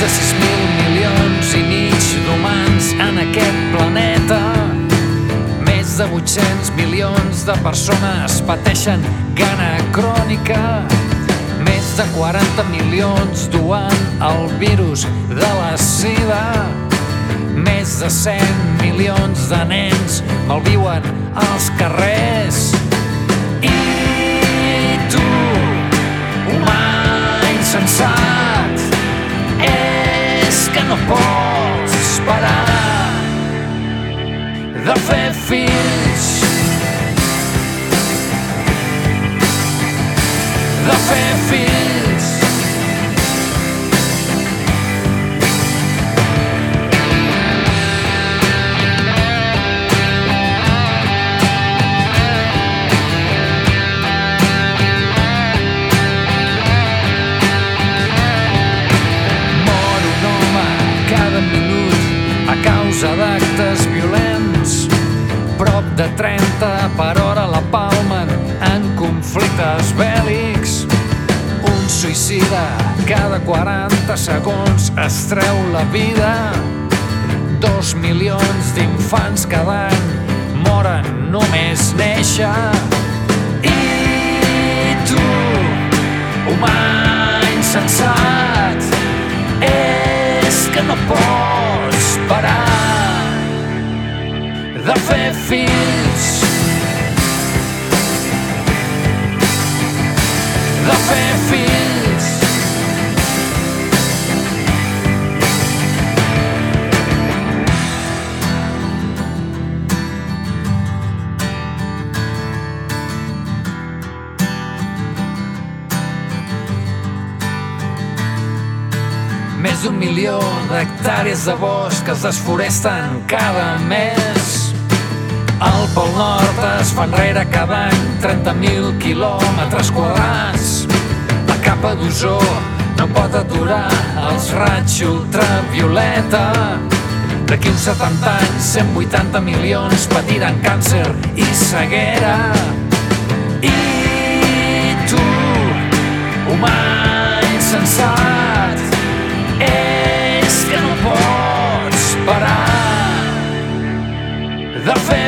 de 6.000 milions i mig d'humans en aquest planeta. Més de 800 milions de persones pateixen gana crònica. Més de 40 milions duen el virus de la sida. Més de 100 milions de nens malviuen als carrers de fer fills. De fer fills. Mor un home cada minut a causa. Prop de 30 per hora la palmen en conflictes bèl·lics. Un suïcida cada 40 segons es treu la vida. Dos milions d'infants cada any moren només néixer. I tu, humà insensat, és que no pots parar de fer fills. De fer fills. Més d'un milió d'hectàrees de bosc es desforesten cada mes. Pol Nord es fa enrere cada any 30.000 quilòmetres quadrats. La capa d'ozó no pot aturar els raigs ultravioleta. D'aquí uns 70 anys, 180 milions patiran càncer i ceguera. I tu, humà insensat, és que no pots parar de fer.